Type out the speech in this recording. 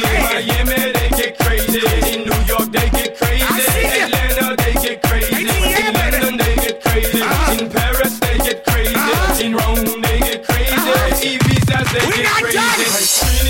crazy. Miami, they get crazy. In New York, they get crazy. Atlanta, they get crazy. In London, they get crazy. In Paris, they get crazy. In Rome, they get crazy. Ah. Ibiza, they We're get not crazy. done.